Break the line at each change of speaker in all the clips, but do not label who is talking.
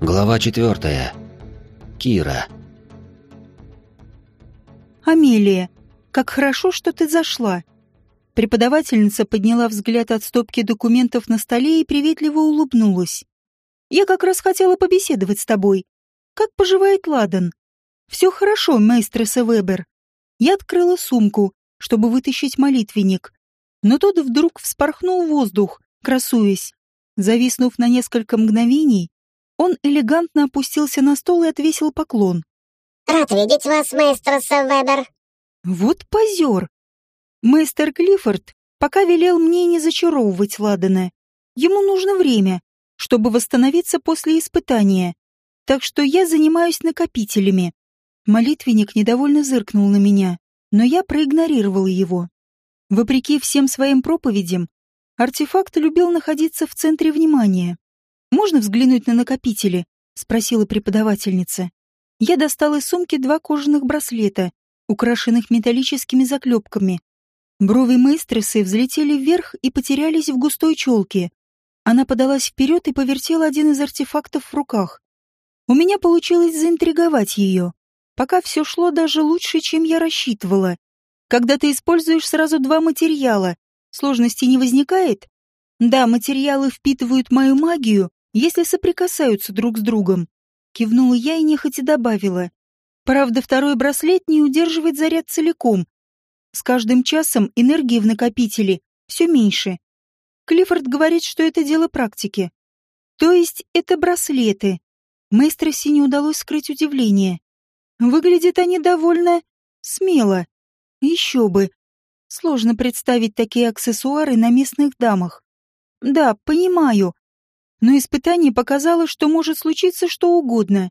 Глава четвертая. Кира.
«Амелия, как хорошо, что ты зашла!» Преподавательница подняла взгляд от стопки документов на столе и приветливо улыбнулась. «Я как раз хотела побеседовать с тобой. Как поживает Ладан?» «Все хорошо, мейстреса Вебер». Я открыла сумку, чтобы вытащить молитвенник. Но тот вдруг вспорхнул воздух, красуясь. Зависнув на несколько мгновений, он элегантно опустился на стол и отвесил поклон.
«Рад видеть вас, мейстреса Вебер!»
Вот позер! Мейстер Клиффорд пока велел мне не зачаровывать Ладана. Ему нужно время, чтобы восстановиться после испытания. Так что я занимаюсь накопителями. Молитвенник недовольно зыркнул на меня, но я проигнорировал его. Вопреки всем своим проповедям, артефакт любил находиться в центре внимания. «Можно взглянуть на накопители?» — спросила преподавательница. Я достал из сумки два кожаных браслета, украшенных металлическими заклепками, Брови мейстресы взлетели вверх и потерялись в густой челке. Она подалась вперед и повертела один из артефактов в руках. У меня получилось заинтриговать ее. Пока все шло даже лучше, чем я рассчитывала. Когда ты используешь сразу два материала, сложности не возникает? Да, материалы впитывают мою магию, если соприкасаются друг с другом. Кивнула я и нехотя добавила. Правда, второй браслет не удерживает заряд целиком, с каждым часом энергии в накопителе все меньше. Клиффорд говорит, что это дело практики. То есть это браслеты. Мэйстросе не удалось скрыть удивление. Выглядят они довольно смело. Еще бы. Сложно представить такие аксессуары на местных дамах. Да, понимаю. Но испытание показало, что может случиться что угодно.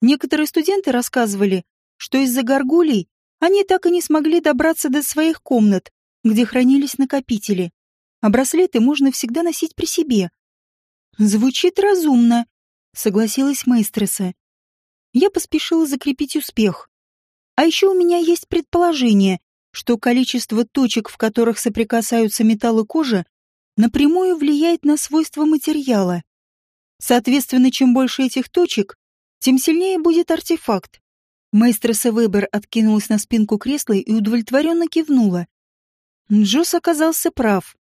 Некоторые студенты рассказывали, что из-за горгулей они так и не смогли добраться до своих комнат, где хранились накопители. А браслеты можно всегда носить при себе. Звучит разумно, согласилась Мейстреса. Я поспешила закрепить успех. А еще у меня есть предположение, что количество точек, в которых соприкасаются металл и кожа, напрямую влияет на свойства материала. Соответственно, чем больше этих точек, тем сильнее будет артефакт. Мейстреса Вебер откинулась на спинку кресла и удовлетворенно кивнула. Джос оказался прав.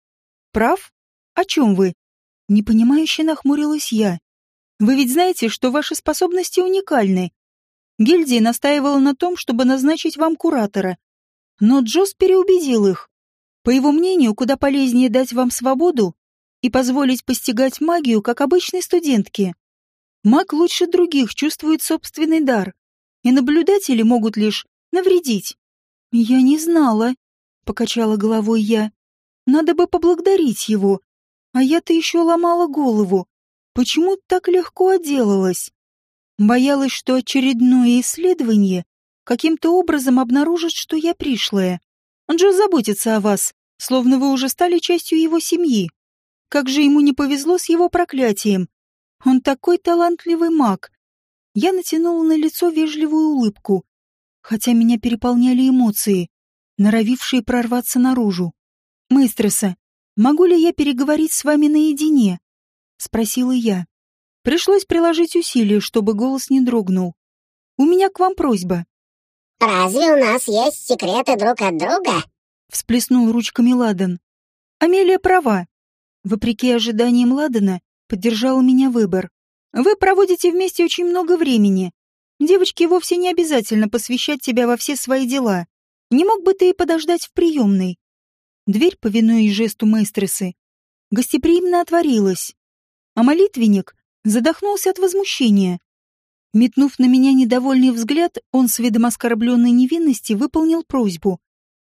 Прав? О чем вы? Непонимающе нахмурилась я. Вы ведь знаете, что ваши способности уникальны. Гильдия настаивала на том, чтобы назначить вам куратора. Но Джос переубедил их. По его мнению, куда полезнее дать вам свободу и позволить постигать магию, как обычной студентке. Маг лучше других чувствует собственный дар и наблюдатели могут лишь навредить. Я не знала, покачала головой я. Надо бы поблагодарить его. А я-то еще ломала голову. Почему так легко отделалась? Боялась, что очередное исследование каким-то образом обнаружит, что я пришлая. Джо заботится о вас, словно вы уже стали частью его семьи. Как же ему не повезло с его проклятием. Он такой талантливый маг, я натянула на лицо вежливую улыбку, хотя меня переполняли эмоции, норовившие прорваться наружу. «Мейстреса, могу ли я переговорить с вами наедине?» — спросила я. Пришлось приложить усилия, чтобы голос не дрогнул. «У меня к вам просьба».
«Разве у нас есть секреты друг от друга?»
— всплеснул ручками Ладан. «Амелия права. Вопреки ожиданиям Ладана, поддержала меня выбор. Вы проводите вместе очень много времени. Девочке вовсе не обязательно посвящать тебя во все свои дела. Не мог бы ты и подождать в приемной?» Дверь, повинуясь жесту мейстресы, гостеприимно отворилась, а молитвенник задохнулся от возмущения. Метнув на меня недовольный взгляд, он с видом оскорбленной невинности выполнил просьбу.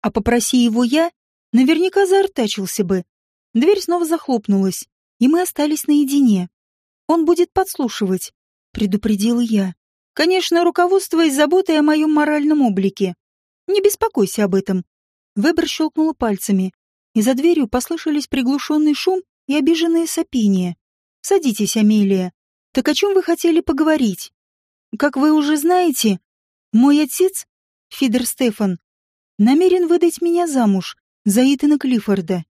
А попроси его я, наверняка заортачился бы. Дверь снова захлопнулась, и мы остались наедине. Он будет подслушивать, предупредила я. Конечно, руководствуясь заботой о моем моральном облике. Не беспокойся об этом. Вебер щелкнула пальцами, и за дверью послышались приглушенный шум и обиженные сопения. «Садитесь, Амелия. Так о чем вы хотели поговорить? Как вы уже знаете, мой отец, Фидер Стефан, намерен выдать меня замуж за Итана Клиффорда.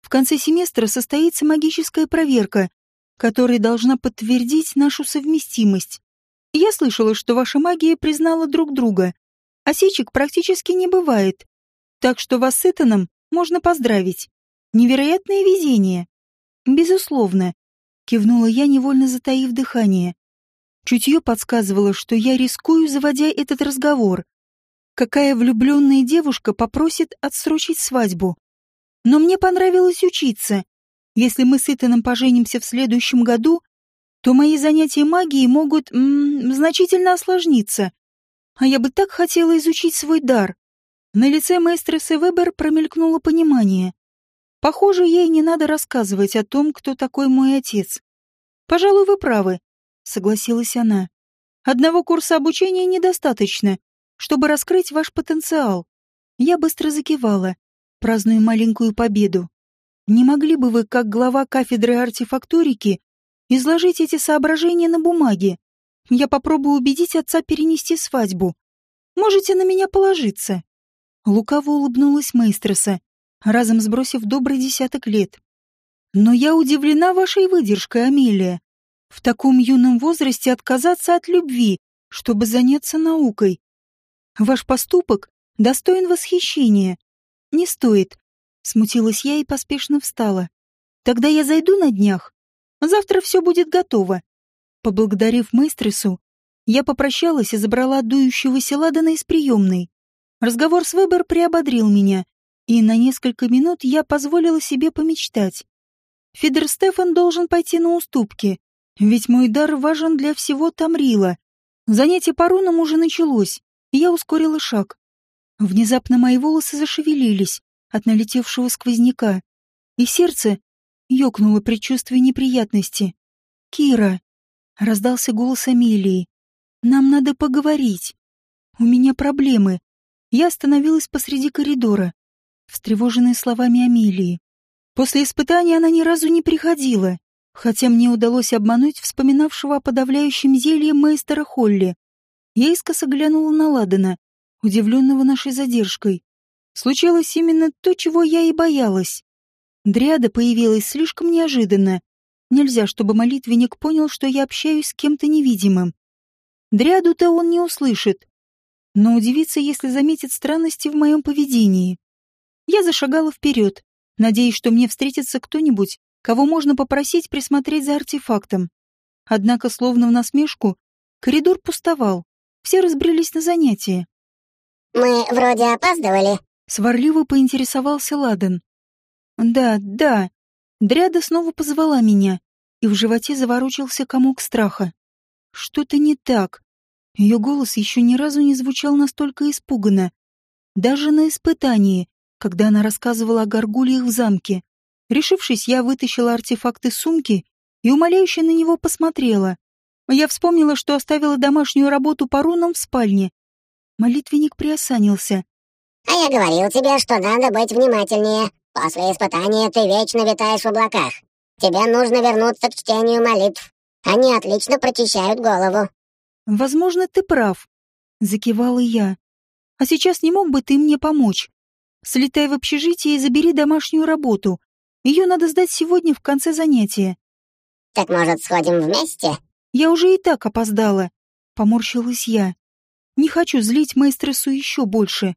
В конце семестра состоится магическая проверка, которая должна подтвердить нашу совместимость. Я слышала, что ваша магия признала друг друга. Осечек практически не бывает. Так что вас с Итаном можно поздравить. Невероятное везение. Безусловно. Кивнула я, невольно затаив дыхание. Чутье подсказывало, что я рискую, заводя этот разговор. Какая влюбленная девушка попросит отсрочить свадьбу? Но мне понравилось учиться. Если мы с Итаном поженимся в следующем году, то мои занятия магией могут м -м, значительно осложниться. А я бы так хотела изучить свой дар. На лице маэстросы Вебер промелькнуло понимание. Похоже, ей не надо рассказывать о том, кто такой мой отец. «Пожалуй, вы правы», — согласилась она. «Одного курса обучения недостаточно, чтобы раскрыть ваш потенциал». Я быстро закивала, праздную маленькую победу. Не могли бы вы, как глава кафедры артефакторики, изложить эти соображения на бумаге? Я попробую убедить отца перенести свадьбу. Можете на меня положиться. Лукаво улыбнулась Мейстреса, разом сбросив добрый десяток лет. Но я удивлена вашей выдержкой, Амелия. В таком юном возрасте отказаться от любви, чтобы заняться наукой. Ваш поступок достоин восхищения. Не стоит. Смутилась я и поспешно встала. Тогда я зайду на днях. Завтра все будет готово. Поблагодарив Мейстресу, я попрощалась и забрала дующегося Ладана из приемной. Разговор с Вебер приободрил меня, и на несколько минут я позволила себе помечтать. Фидер Стефан должен пойти на уступки, ведь мой дар важен для всего Тамрила. Занятие по рунам уже началось, и я ускорила шаг. Внезапно мои волосы зашевелились от налетевшего сквозняка, и сердце ёкнуло предчувствие неприятности. «Кира!» — раздался голос Амелии. «Нам надо поговорить. У меня проблемы. Я остановилась посреди коридора, встревоженная словами Амелии. После испытания она ни разу не приходила, хотя мне удалось обмануть вспоминавшего о подавляющем зелье мейстера Холли. Я искоса глянула на Ладана, удивленного нашей задержкой. Случилось именно то, чего я и боялась. Дриада появилась слишком неожиданно. Нельзя, чтобы молитвенник понял, что я общаюсь с кем-то невидимым. Дриаду-то он не услышит, но удивится, если заметит странности в моем поведении. Я зашагала вперед, надеясь, что мне встретится кто-нибудь, кого можно попросить присмотреть за артефактом. Однако, словно в насмешку, коридор пустовал, все разбрелись на занятия.
«Мы вроде опаздывали», —
сварливо поинтересовался Ладен. «Да, да». Дряда снова позвала меня, и в животе заворочился комок страха. Что-то не так. Ее голос еще ни разу не звучал настолько испуганно. Даже на испытании, когда она рассказывала о горгульях в замке. Решившись, я вытащила артефакт из сумки и умоляюще на него посмотрела. Я вспомнила, что оставила домашнюю работу по рунам в спальне. Молитвенник приосанился.
«А я говорил тебе, что надо быть внимательнее. После испытания ты вечно витаешь в облаках. Тебе нужно вернуться к чтению молитв. Они отлично прочищают голову.
«Возможно, ты прав», — закивала я. «А сейчас не мог бы ты мне помочь? Слетай в общежитие и забери домашнюю работу. Ее надо сдать сегодня в конце занятия».
«Так, может, сходим вместе?»
«Я уже и так опоздала», — поморщилась я. «Не хочу злить маэстресу еще больше».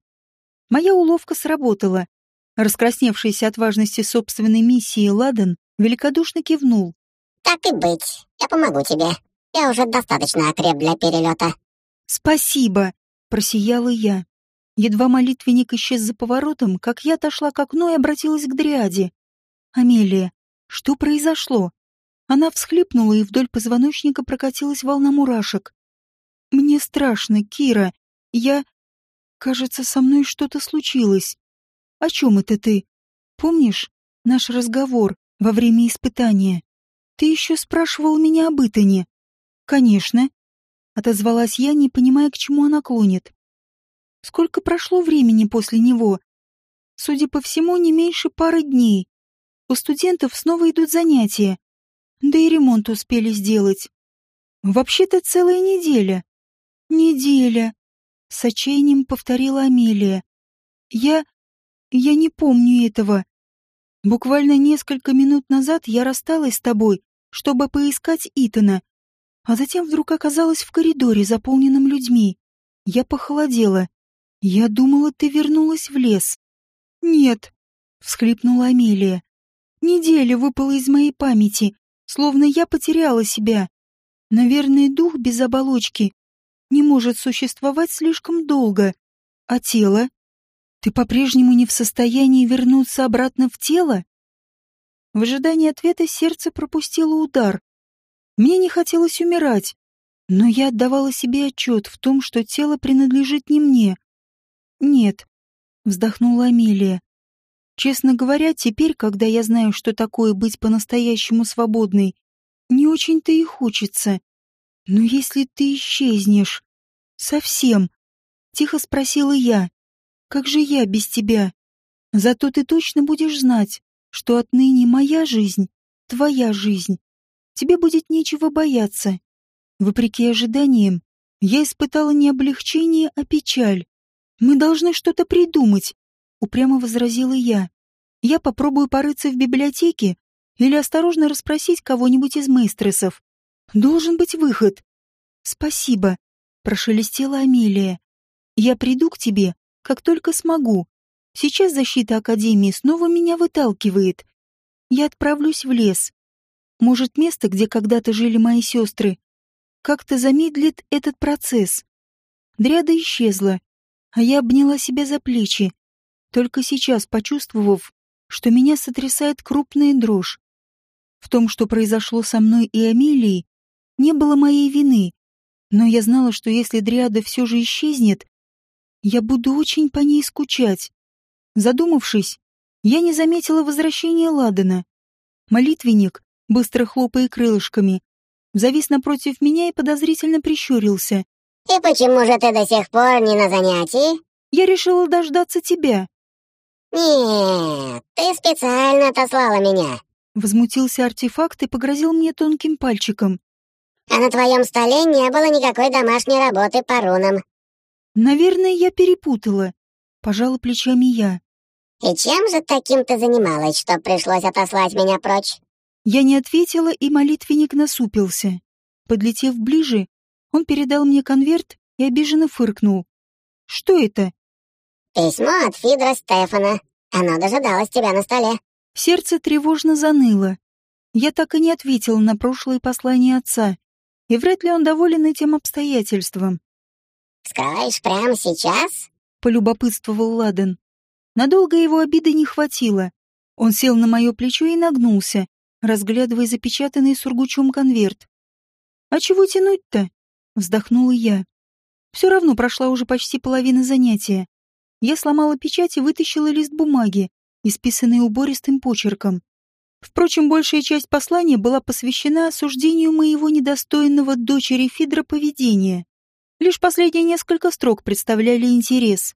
Моя уловка сработала. Раскрасневшийся от важности собственной миссии Ладан великодушно кивнул.
«Так и быть, я помогу тебе». Я уже достаточно окреп для перелета.
Спасибо, просияла я. Едва молитвенник исчез за поворотом, как я отошла к окну и обратилась к Дриаде. Амелия, что произошло? Она всхлипнула, и вдоль позвоночника прокатилась волна мурашек. Мне страшно, Кира. Я... Кажется, со мной что-то случилось. О чем это ты? Помнишь наш разговор во время испытания? Ты еще спрашивал меня об Итане. «Конечно», — отозвалась я, не понимая, к чему она клонит. «Сколько прошло времени после него? Судя по всему, не меньше пары дней. У студентов снова идут занятия. Да и ремонт успели сделать. Вообще-то целая неделя». «Неделя», — с отчаянием повторила Амелия. «Я... я не помню этого. Буквально несколько минут назад я рассталась с тобой чтобы поискать Итана, а затем вдруг оказалась в коридоре, заполненном людьми. Я похолодела. Я думала, ты вернулась в лес. Нет, всхлипнула Амелия. Неделя выпала из моей памяти, словно я потеряла себя. Наверное, дух без оболочки не может существовать слишком долго. А тело? Ты по-прежнему не в состоянии вернуться обратно в тело? В ожидании ответа сердце пропустило удар. Мне не хотелось умирать, но я отдавала себе отчет в том, что тело принадлежит не мне. «Нет», — вздохнула Амелия. «Честно говоря, теперь, когда я знаю, что такое быть по-настоящему свободной, не очень-то и хочется. Но если ты исчезнешь... Совсем...» — тихо спросила я. «Как же я без тебя? Зато ты точно будешь знать, что отныне моя жизнь — твоя жизнь. Тебе будет нечего бояться. Вопреки ожиданиям, я испытала не облегчение, а печаль. Мы должны что-то придумать, упрямо возразила я. Я попробую порыться в библиотеке или осторожно расспросить кого-нибудь из мейстресов. Должен быть выход. Спасибо, прошелестела Амелия. Я приду к тебе, как только смогу. Сейчас защита Академии снова меня выталкивает. Я отправлюсь в лес. Может, место, где когда-то жили мои сестры, как-то замедлит этот процесс. Дряда исчезла, а я обняла себя за плечи, только сейчас почувствовав, что меня сотрясает крупная дрожь. В том, что произошло со мной и Амелией, не было моей вины, но я знала, что если Дриада все же исчезнет, я буду очень по ней скучать. Задумавшись, я не заметила возвращения Ладана. Молитвенник, быстро хлопая крылышками, завис напротив меня и подозрительно прищурился.
«И почему же ты до сих пор не на занятии?»
«Я решила дождаться тебя».
«Нет, ты специально отослала меня», —
возмутился артефакт и погрозил мне тонким пальчиком.
«А на твоем столе не было никакой домашней работы по рунам».
«Наверное, я перепутала», — пожала плечами я.
«И чем же таким ты занималась, что пришлось отослать меня прочь?»
Я не ответила, и молитвенник насупился. Подлетев ближе, он передал мне конверт и обиженно фыркнул. «Что это?»
«Письмо от Фидра Стефана. Оно дожидалось тебя на столе».
Сердце тревожно заныло. Я так и не ответила на прошлое послание отца, и вряд ли он доволен этим обстоятельством.
«Скроешь прямо сейчас?»
— полюбопытствовал Ладен. Надолго его обиды не хватило. Он сел на мое плечо и нагнулся, разглядывая запечатанный сургучом конверт. «А чего тянуть-то?» — вздохнула я. Все равно прошла уже почти половина занятия. Я сломала печать и вытащила лист бумаги, исписанный убористым почерком. Впрочем, большая часть послания была посвящена осуждению моего недостойного дочери Фидра поведения. Лишь последние несколько строк представляли интерес.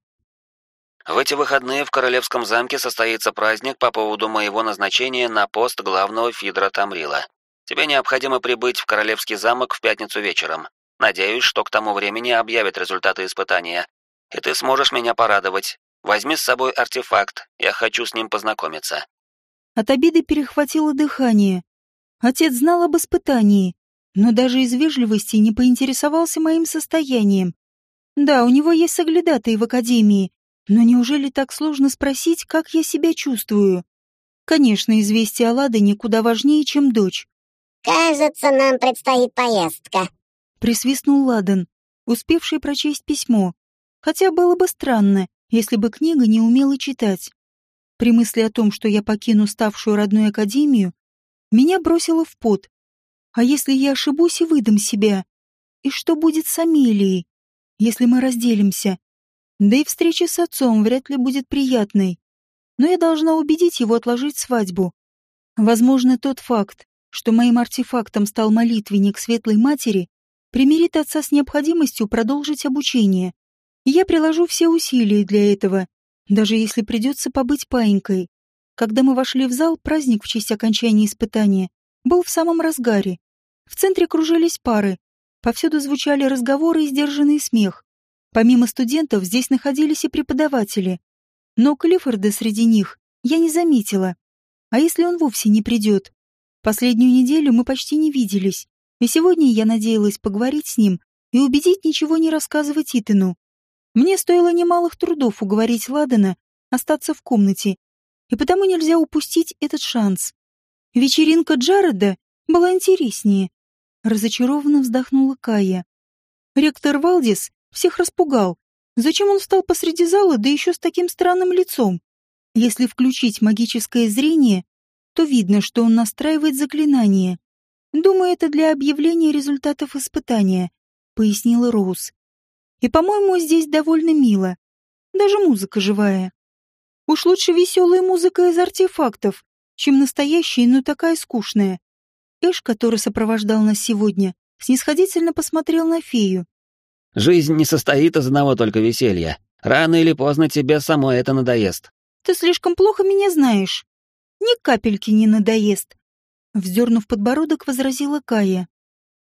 В эти выходные в Королевском замке состоится праздник по поводу моего назначения на пост главного Фидра Тамрила. Тебе необходимо прибыть в Королевский замок в пятницу вечером. Надеюсь, что к тому времени объявят результаты испытания, и ты сможешь меня порадовать. Возьми с собой артефакт, я хочу с ним познакомиться».
От обиды перехватило дыхание. Отец знал об испытании, но даже из вежливости не поинтересовался моим состоянием. Да, у него есть соглядатые в академии, но неужели так сложно спросить, как я себя чувствую? Конечно, известие о Ладане куда важнее, чем дочь.
«Кажется, нам предстоит поездка», —
присвистнул Ладан, успевший прочесть письмо. Хотя было бы странно, если бы книга не умела читать. При мысли о том, что я покину ставшую родной академию, меня бросило в пот. А если я ошибусь и выдам себя? И что будет с Амелией, если мы разделимся? Да и встреча с отцом вряд ли будет приятной. Но я должна убедить его отложить свадьбу. Возможно, тот факт, что моим артефактом стал молитвенник Светлой Матери, примирит отца с необходимостью продолжить обучение. Я приложу все усилия для этого, даже если придется побыть паинькой. Когда мы вошли в зал, праздник в честь окончания испытания был в самом разгаре. В центре кружились пары, повсюду звучали разговоры и сдержанный смех. Помимо студентов здесь находились и преподаватели. Но Клиффорда среди них я не заметила. А если он вовсе не придет? Последнюю неделю мы почти не виделись, и сегодня я надеялась поговорить с ним и убедить ничего не рассказывать Итану. Мне стоило немалых трудов уговорить Ладана остаться в комнате, и потому нельзя упустить этот шанс. Вечеринка Джареда была интереснее. Разочарованно вздохнула Кая. Ректор Валдис всех распугал. Зачем он встал посреди зала, да еще с таким странным лицом? Если включить магическое зрение, то видно, что он настраивает заклинание. Думаю, это для объявления результатов испытания, пояснила Роуз. И, по-моему, здесь довольно мило. Даже музыка живая. Уж лучше веселая музыка из артефактов, чем настоящая, но такая скучная. Эш, который сопровождал нас сегодня, снисходительно посмотрел на фею.
«Жизнь не состоит из одного только веселья. Рано или поздно тебе само это надоест».
«Ты слишком плохо меня знаешь. Ни капельки не надоест», — вздернув подбородок, возразила Кая.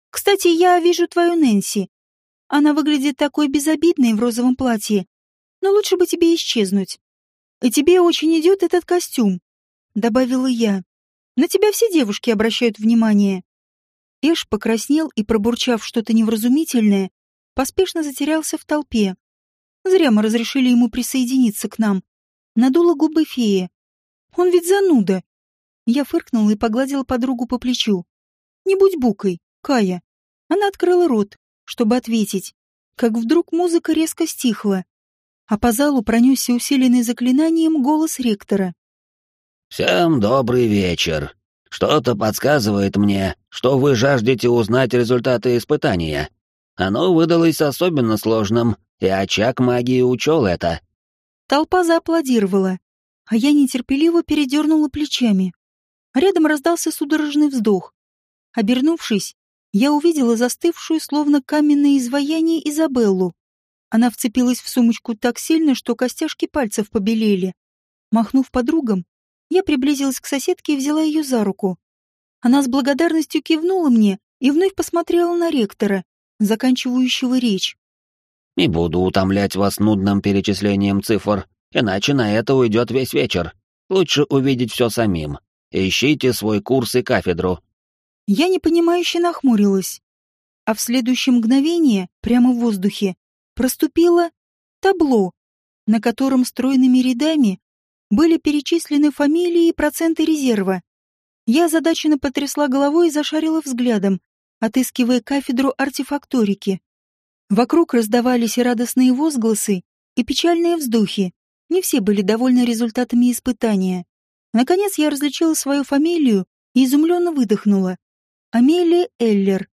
«Кстати, я вижу твою Нэнси. Она выглядит такой безобидной в розовом платье, но лучше бы тебе исчезнуть. И тебе очень идет этот костюм», — добавила я. «На тебя все девушки обращают внимание». Эш покраснел и, пробурчав что-то невразумительное, поспешно затерялся в толпе. Зря мы разрешили ему присоединиться к нам. Надула губы фея. Он ведь зануда. Я фыркнула и погладила подругу по плечу. Не будь букой, Кая. Она открыла рот, чтобы ответить, как вдруг музыка резко стихла а по залу пронесся усиленный заклинанием голос ректора.
«Всем добрый вечер. Что-то подсказывает мне, что вы жаждете узнать результаты испытания. Оно выдалось особенно сложным, и очаг магии учел это».
Толпа зааплодировала, а я нетерпеливо передернула плечами. Рядом раздался судорожный вздох. Обернувшись, я увидела застывшую, словно каменное изваяние Изабеллу. Она вцепилась в сумочку так сильно, что костяшки пальцев побелели. Махнув подругам, я приблизилась к соседке и взяла ее за руку. Она с благодарностью кивнула мне и вновь посмотрела на ректора, заканчивающего речь.
«Не буду утомлять вас нудным перечислением цифр, иначе на это уйдет весь вечер. Лучше увидеть все самим. Ищите свой курс и кафедру».
Я непонимающе нахмурилась. А в следующее мгновение, прямо в воздухе, проступило табло, на котором стройными рядами были перечислены фамилии и проценты резерва. Я озадаченно потрясла головой и зашарила взглядом, отыскивая кафедру артефакторики. Вокруг раздавались радостные возгласы, и печальные вздохи. Не все были довольны результатами испытания. Наконец я различила свою фамилию и изумленно выдохнула. Амелия Эллер.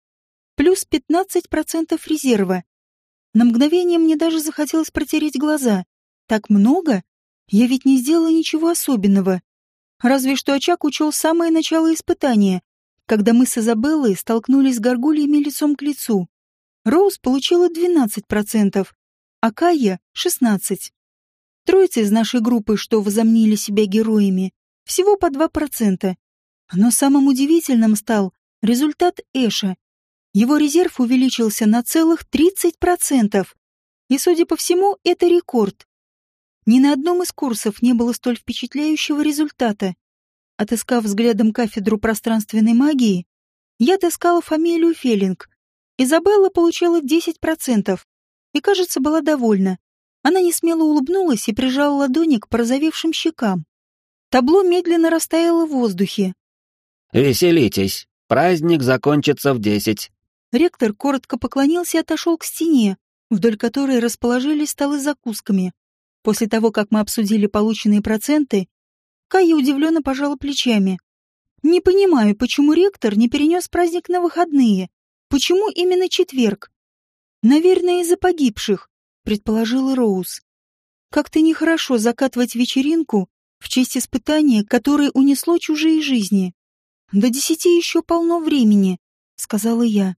Плюс 15% резерва. На мгновение мне даже захотелось протереть глаза. Так много? Я ведь не сделала ничего особенного. Разве что очаг учел самое начало испытания, когда мы с Изабеллой столкнулись с горгульями лицом к лицу. Роуз получила 12%, а Кая — 16%. Троица из нашей группы, что возомнили себя героями, всего по 2%. Но самым удивительным стал результат Эша. Его резерв увеличился на целых 30%. И, судя по всему, это рекорд. Ни на одном из курсов не было столь впечатляющего результата. Отыскав взглядом кафедру пространственной магии, я отыскала фамилию Феллинг. Изабелла получила 10% и, кажется, была довольна. Она не смело улыбнулась и прижала ладони к порозовевшим щекам. Табло медленно растаяло в воздухе.
«Веселитесь. Праздник закончится в десять.
Ректор коротко поклонился и отошел к стене, вдоль которой расположились столы с закусками. После того, как мы обсудили полученные проценты, Кая удивленно пожала плечами. «Не понимаю, почему ректор не перенес праздник на выходные? Почему именно четверг?» «Наверное, из-за погибших», — предположила Роуз. «Как-то нехорошо закатывать вечеринку в честь испытания, которое унесло чужие жизни». «До десяти еще полно времени», — сказала я.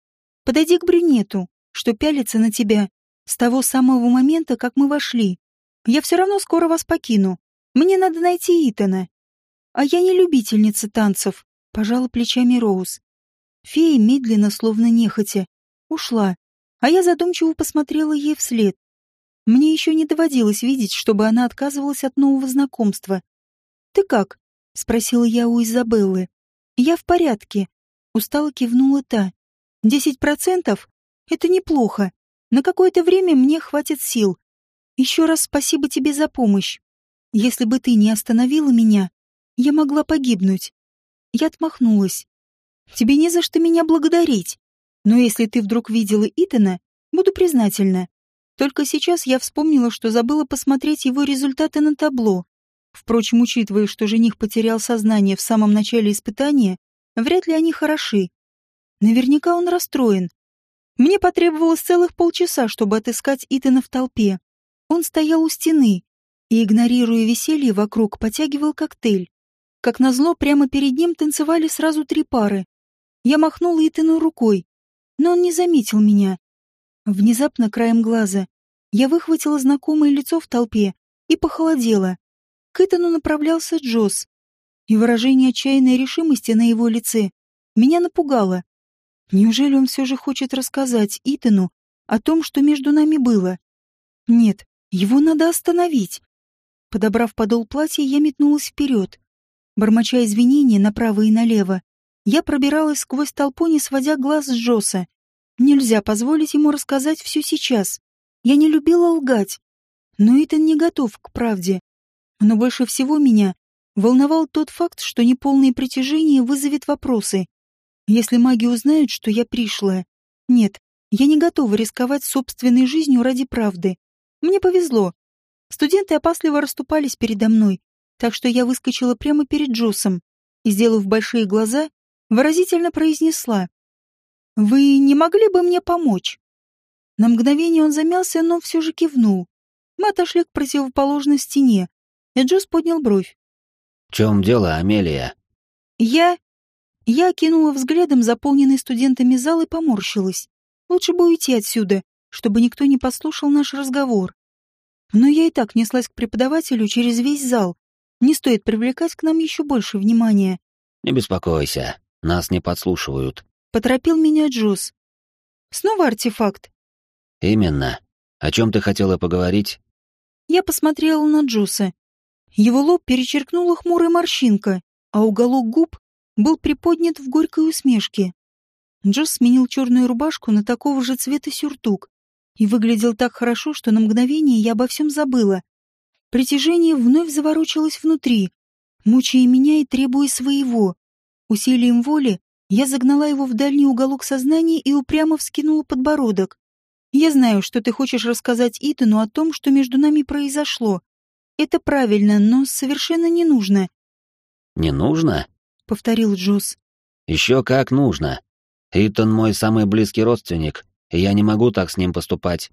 Подойди к брюнету, что пялится на тебя с того самого момента, как мы вошли. Я все равно скоро вас покину. Мне надо найти Итана. А я не любительница танцев, пожала плечами Роуз. Фея медленно, словно нехотя, ушла, а я задумчиво посмотрела ей вслед. Мне еще не доводилось видеть, чтобы она отказывалась от нового знакомства. «Ты как?» — спросила я у Изабеллы. «Я в порядке», — устало кивнула та. «Десять процентов — это неплохо. На какое-то время мне хватит сил. Еще раз спасибо тебе за помощь. Если бы ты не остановила меня, я могла погибнуть». Я отмахнулась. «Тебе не за что меня благодарить. Но если ты вдруг видела Итана, буду признательна. Только сейчас я вспомнила, что забыла посмотреть его результаты на табло. Впрочем, учитывая, что жених потерял сознание в самом начале испытания, вряд ли они хороши. Наверняка он расстроен. Мне потребовалось целых полчаса, чтобы отыскать Итана в толпе. Он стоял у стены и, игнорируя веселье вокруг, потягивал коктейль. Как назло, прямо перед ним танцевали сразу три пары. Я махнула Итану рукой, но он не заметил меня. Внезапно, краем глаза, я выхватила знакомое лицо в толпе и похолодела. К Итану направлялся Джосс, и выражение отчаянной решимости на его лице меня напугало. Неужели он все же хочет рассказать Итану о том, что между нами было? Нет, его надо остановить. Подобрав подол платья, я метнулась вперед. Бормоча извинения направо и налево, я пробиралась сквозь толпу, не сводя глаз с Джосса. Нельзя позволить ему рассказать все сейчас. Я не любила лгать. Но Итан не готов к правде. Но больше всего меня волновал тот факт, что неполное притяжение вызовет вопросы. Если маги узнают, что я пришла, Нет, я не готова рисковать собственной жизнью ради правды. Мне повезло. Студенты опасливо расступались передо мной, так что я выскочила прямо перед Джоссом и, сделав большие глаза, выразительно произнесла. «Вы не могли бы мне помочь?» На мгновение он замялся, но все же кивнул. Мы отошли к противоположной стене, и Джос поднял бровь.
«В чем дело, Амелия?»
«Я...» Я кинула взглядом заполненный студентами зал и поморщилась. Лучше бы уйти отсюда, чтобы никто не послушал наш разговор. Но я и так неслась к преподавателю через весь зал. Не стоит привлекать к нам еще больше внимания.
«Не беспокойся, нас не подслушивают», —
поторопил меня Джос. «Снова артефакт?»
«Именно. О чем ты хотела поговорить?»
Я посмотрела на Джоса. Его лоб перечеркнула хмурая морщинка, а уголок губ был приподнят в горькой усмешке. Джос сменил черную рубашку на такого же цвета сюртук и выглядел так хорошо, что на мгновение я обо всем забыла. Притяжение вновь заворочилось внутри, мучая меня и требуя своего. Усилием воли я загнала его в дальний уголок сознания и упрямо вскинула подбородок. «Я знаю, что ты хочешь рассказать Итану о том, что между нами произошло, это правильно, но совершенно не нужно.
Не нужно?
Повторил Джосс.
Еще как нужно. Итан мой самый близкий родственник, и я не могу так с ним поступать.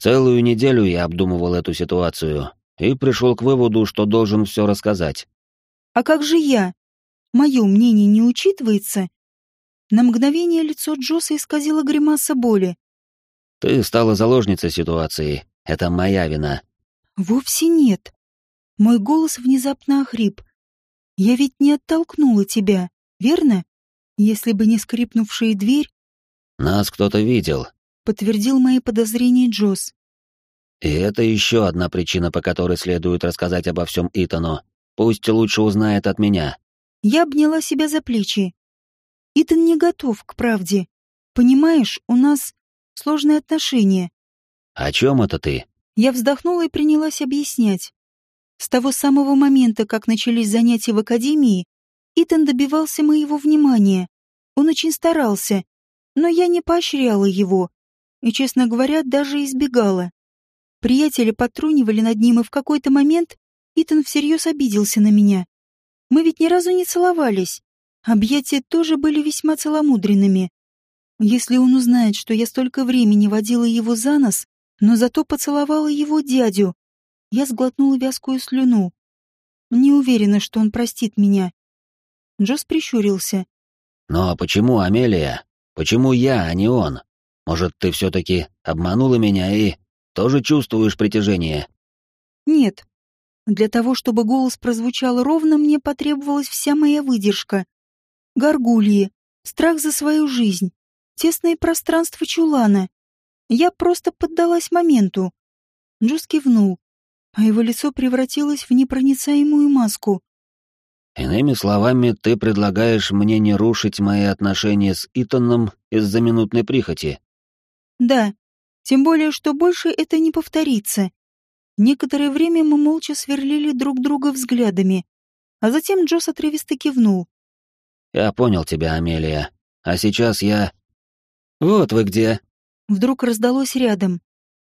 Целую неделю я обдумывал эту ситуацию и пришел к выводу, что должен все рассказать.
А как же я? Мое мнение не учитывается? На мгновение лицо Джосса исказило гримаса боли.
Ты стала заложницей ситуации. Это моя вина.
Вовсе нет. Мой голос внезапно охрип. Я ведь не оттолкнула тебя, верно? Если бы не скрипнувшая дверь...
Нас кто-то видел,
подтвердил мои подозрения Джосс.
И это еще одна причина, по которой следует рассказать обо всем Итану. Пусть лучше узнает от меня.
Я обняла себя за плечи. Итан не готов к правде. Понимаешь, у нас сложные отношения.
О чем это ты?
Я вздохнула и принялась объяснять. С того самого момента, как начались занятия в академии, Итан добивался моего внимания. Он очень старался, но я не поощряла его и, честно говоря, даже избегала. Приятели потрунивали над ним, и в какой-то момент Итан всерьез обиделся на меня. Мы ведь ни разу не целовались. Объятия тоже были весьма целомудренными. Если он узнает, что я столько времени водила его за нос, но зато поцеловала его дядю. Я сглотнула вязкую слюну. Не уверена, что он простит меня. Джос прищурился.
«Но почему Амелия? Почему я, а не он? Может, ты все-таки обманула меня и тоже чувствуешь притяжение?»
«Нет. Для того, чтобы голос прозвучал ровно, мне потребовалась вся моя выдержка. Горгульи, страх за свою жизнь, тесное пространство чулана, я просто поддалась моменту. Джус кивнул, а его лицо превратилось в непроницаемую маску.
Иными словами, ты предлагаешь мне не рушить мои отношения с Итаном из-за минутной прихоти.
Да, тем более, что больше это не повторится. Некоторое время мы молча сверлили друг друга взглядами, а затем Джос отрывисто кивнул.
Я понял тебя, Амелия. А сейчас я... Вот вы где.
Вдруг раздалось рядом.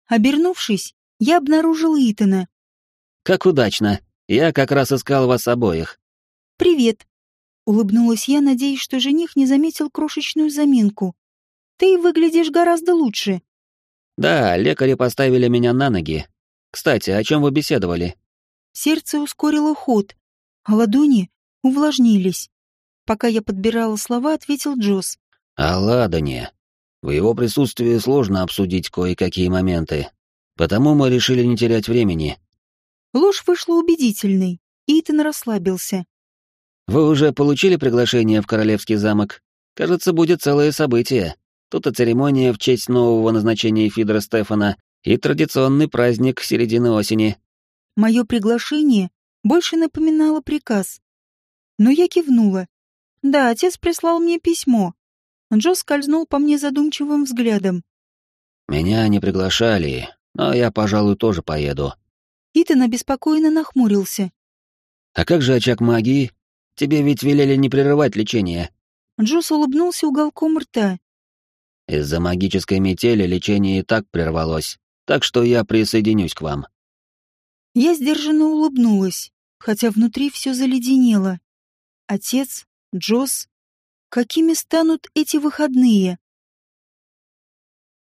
Обернувшись, я обнаружил Итана.
Как удачно. Я как раз искал вас обоих.
«Привет!» — улыбнулась я, надеясь, что жених не заметил крошечную заминку. «Ты выглядишь гораздо лучше».
«Да, лекари поставили меня на ноги. Кстати, о чем вы беседовали?»
Сердце ускорило ход, а ладони увлажнились. Пока я подбирала слова, ответил Джосс.
«О Ладане. В его присутствии сложно обсудить кое-какие моменты. Потому мы решили не терять времени».
Ложь вышла убедительной, и Итан расслабился.
Вы уже получили приглашение в Королевский замок? Кажется, будет целое событие. Тут и церемония в честь нового назначения Фидра Стефана, и традиционный праздник середины осени.
Мое приглашение больше напоминало приказ. Но я кивнула. Да, отец прислал мне письмо. Джо скользнул по мне задумчивым взглядом.
Меня не приглашали, но я, пожалуй, тоже поеду.
Итан обеспокоенно нахмурился.
А как же очаг магии? Тебе ведь велели не прерывать лечение.
Джос улыбнулся уголком рта.
Из-за магической метели лечение и так прервалось, так что я присоединюсь к вам.
Я сдержанно улыбнулась, хотя внутри все заледенело. Отец, Джос, какими станут эти выходные?